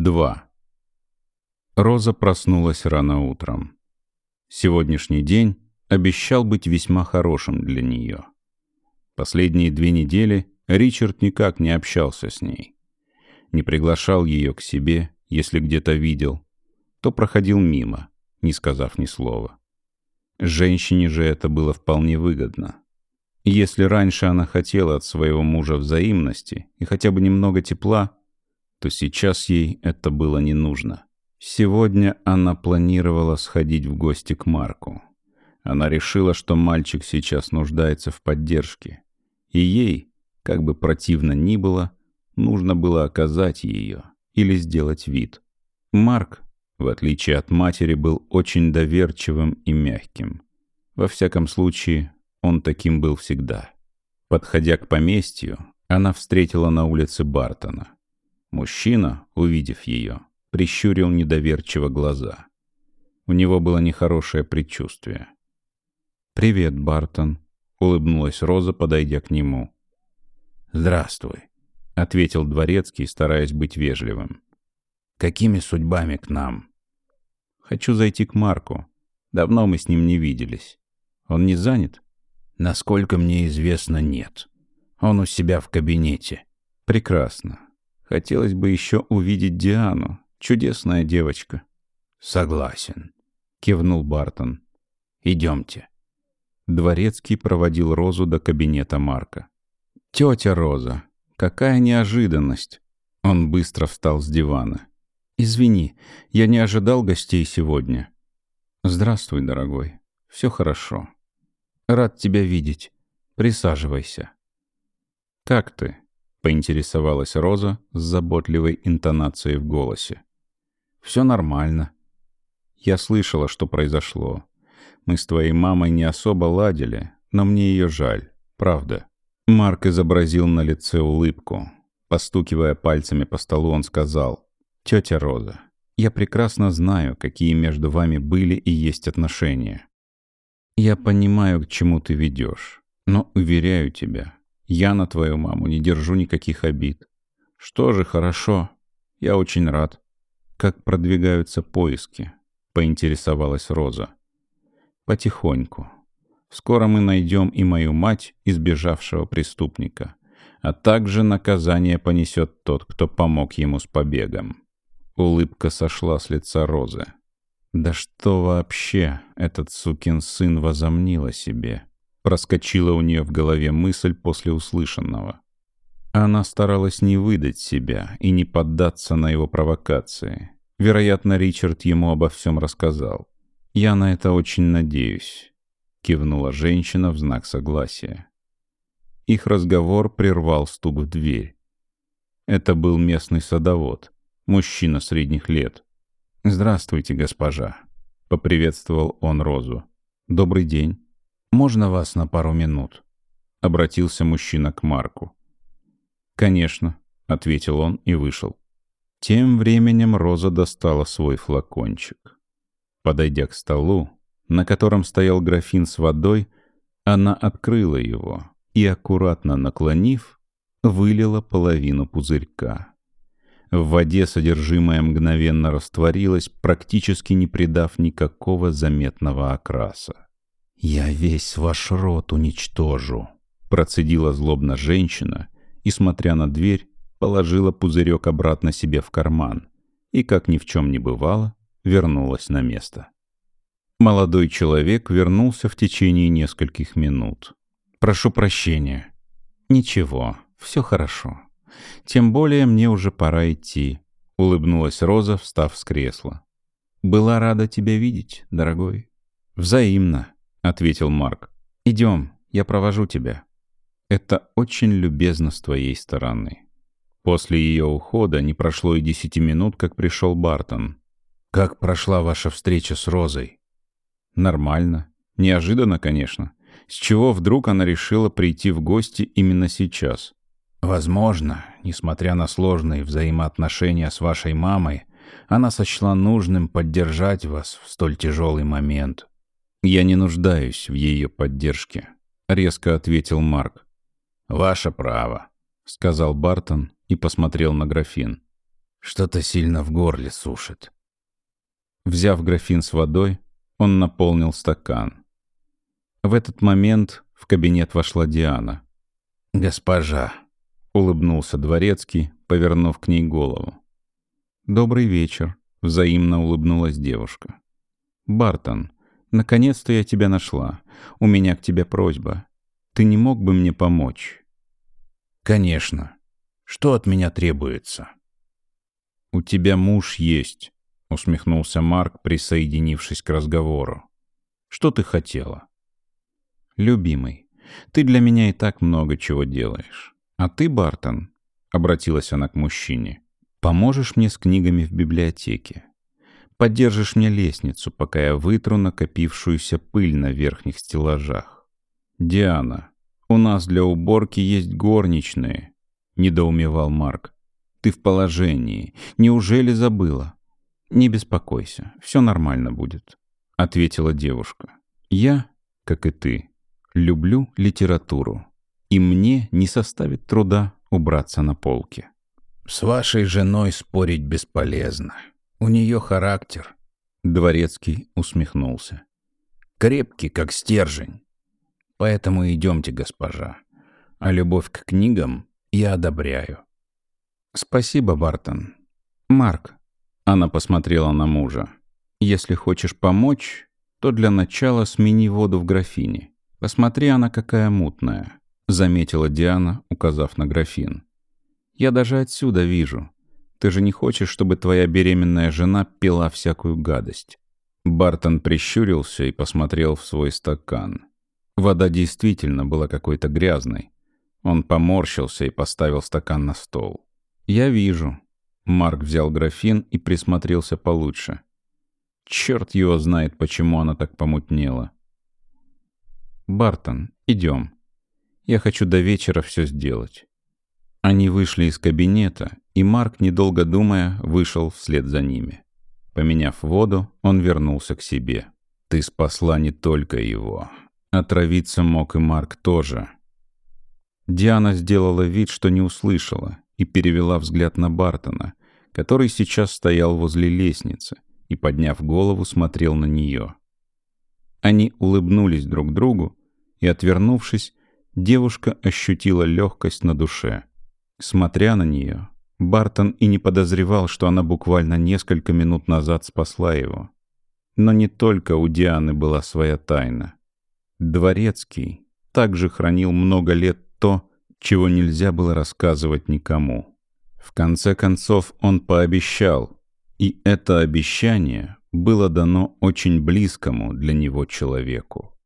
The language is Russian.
2. Роза проснулась рано утром. Сегодняшний день обещал быть весьма хорошим для нее. Последние две недели Ричард никак не общался с ней. Не приглашал ее к себе, если где-то видел, то проходил мимо, не сказав ни слова. Женщине же это было вполне выгодно. Если раньше она хотела от своего мужа взаимности и хотя бы немного тепла, то сейчас ей это было не нужно. Сегодня она планировала сходить в гости к Марку. Она решила, что мальчик сейчас нуждается в поддержке. И ей, как бы противно ни было, нужно было оказать ее или сделать вид. Марк, в отличие от матери, был очень доверчивым и мягким. Во всяком случае, он таким был всегда. Подходя к поместью, она встретила на улице Бартона. Мужчина, увидев ее, прищурил недоверчиво глаза. У него было нехорошее предчувствие. «Привет, Бартон», — улыбнулась Роза, подойдя к нему. «Здравствуй», — ответил дворецкий, стараясь быть вежливым. «Какими судьбами к нам?» «Хочу зайти к Марку. Давно мы с ним не виделись. Он не занят?» «Насколько мне известно, нет. Он у себя в кабинете». «Прекрасно. Хотелось бы еще увидеть Диану. Чудесная девочка. Согласен, кивнул Бартон. Идемте. Дворецкий проводил Розу до кабинета Марка. Тетя Роза, какая неожиданность. Он быстро встал с дивана. Извини, я не ожидал гостей сегодня. Здравствуй, дорогой. Все хорошо. Рад тебя видеть. Присаживайся. Как ты? Поинтересовалась Роза с заботливой интонацией в голосе. «Все нормально. Я слышала, что произошло. Мы с твоей мамой не особо ладили, но мне ее жаль. Правда». Марк изобразил на лице улыбку. Постукивая пальцами по столу, он сказал, «Тетя Роза, я прекрасно знаю, какие между вами были и есть отношения. Я понимаю, к чему ты ведешь, но уверяю тебя, я на твою маму не держу никаких обид. Что же, хорошо. Я очень рад. Как продвигаются поиски? Поинтересовалась Роза. Потихоньку. Скоро мы найдем и мою мать, избежавшего преступника. А также наказание понесет тот, кто помог ему с побегом. Улыбка сошла с лица Розы. Да что вообще этот сукин сын возомнил о себе? Проскочила у нее в голове мысль после услышанного. Она старалась не выдать себя и не поддаться на его провокации. Вероятно, Ричард ему обо всем рассказал. «Я на это очень надеюсь», — кивнула женщина в знак согласия. Их разговор прервал стук в дверь. Это был местный садовод, мужчина средних лет. «Здравствуйте, госпожа», — поприветствовал он Розу. «Добрый день». «Можно вас на пару минут?» — обратился мужчина к Марку. «Конечно», — ответил он и вышел. Тем временем Роза достала свой флакончик. Подойдя к столу, на котором стоял графин с водой, она открыла его и, аккуратно наклонив, вылила половину пузырька. В воде содержимое мгновенно растворилось, практически не придав никакого заметного окраса. «Я весь ваш рот уничтожу», — процедила злобно женщина и, смотря на дверь, положила пузырек обратно себе в карман и, как ни в чем не бывало, вернулась на место. Молодой человек вернулся в течение нескольких минут. «Прошу прощения». «Ничего, все хорошо. Тем более мне уже пора идти», — улыбнулась Роза, встав с кресла. «Была рада тебя видеть, дорогой». «Взаимно», — ответил Марк. «Идем, я провожу тебя». «Это очень любезно с твоей стороны». После ее ухода не прошло и десяти минут, как пришел Бартон. «Как прошла ваша встреча с Розой?» «Нормально. Неожиданно, конечно. С чего вдруг она решила прийти в гости именно сейчас?» «Возможно, несмотря на сложные взаимоотношения с вашей мамой, она сочла нужным поддержать вас в столь тяжелый момент. «Я не нуждаюсь в ее поддержке», — резко ответил Марк. «Ваше право», — сказал Бартон и посмотрел на графин. Что-то сильно в горле сушит. Взяв графин с водой, он наполнил стакан. В этот момент в кабинет вошла Диана. «Госпожа», — улыбнулся дворецкий, повернув к ней голову. «Добрый вечер», — взаимно улыбнулась девушка. «Бартон, наконец-то я тебя нашла. У меня к тебе просьба. Ты не мог бы мне помочь?» «Конечно. Что от меня требуется?» «У тебя муж есть», — усмехнулся Марк, присоединившись к разговору. «Что ты хотела?» «Любимый, ты для меня и так много чего делаешь. А ты, Бартон, — обратилась она к мужчине, — поможешь мне с книгами в библиотеке. Поддержишь мне лестницу, пока я вытру накопившуюся пыль на верхних стеллажах. Диана, у нас для уборки есть горничные, — недоумевал Марк. Ты в положении. Неужели забыла? «Не беспокойся, все нормально будет», — ответила девушка. «Я, как и ты, люблю литературу, и мне не составит труда убраться на полке». «С вашей женой спорить бесполезно. У нее характер». Дворецкий усмехнулся. «Крепкий, как стержень. Поэтому идемте, госпожа. А любовь к книгам я одобряю». «Спасибо, Бартон. Марк, она посмотрела на мужа. «Если хочешь помочь, то для начала смени воду в графине. Посмотри, она какая мутная», — заметила Диана, указав на графин. «Я даже отсюда вижу. Ты же не хочешь, чтобы твоя беременная жена пила всякую гадость». Бартон прищурился и посмотрел в свой стакан. Вода действительно была какой-то грязной. Он поморщился и поставил стакан на стол. «Я вижу», Марк взял графин и присмотрелся получше. Черт его знает, почему она так помутнела. «Бартон, идем. Я хочу до вечера все сделать». Они вышли из кабинета, и Марк, недолго думая, вышел вслед за ними. Поменяв воду, он вернулся к себе. «Ты спасла не только его. Отравиться мог и Марк тоже». Диана сделала вид, что не услышала, и перевела взгляд на Бартона, который сейчас стоял возле лестницы и, подняв голову, смотрел на нее. Они улыбнулись друг другу, и, отвернувшись, девушка ощутила легкость на душе. Смотря на нее, Бартон и не подозревал, что она буквально несколько минут назад спасла его. Но не только у Дианы была своя тайна. Дворецкий также хранил много лет то, чего нельзя было рассказывать никому. В конце концов он пообещал, и это обещание было дано очень близкому для него человеку.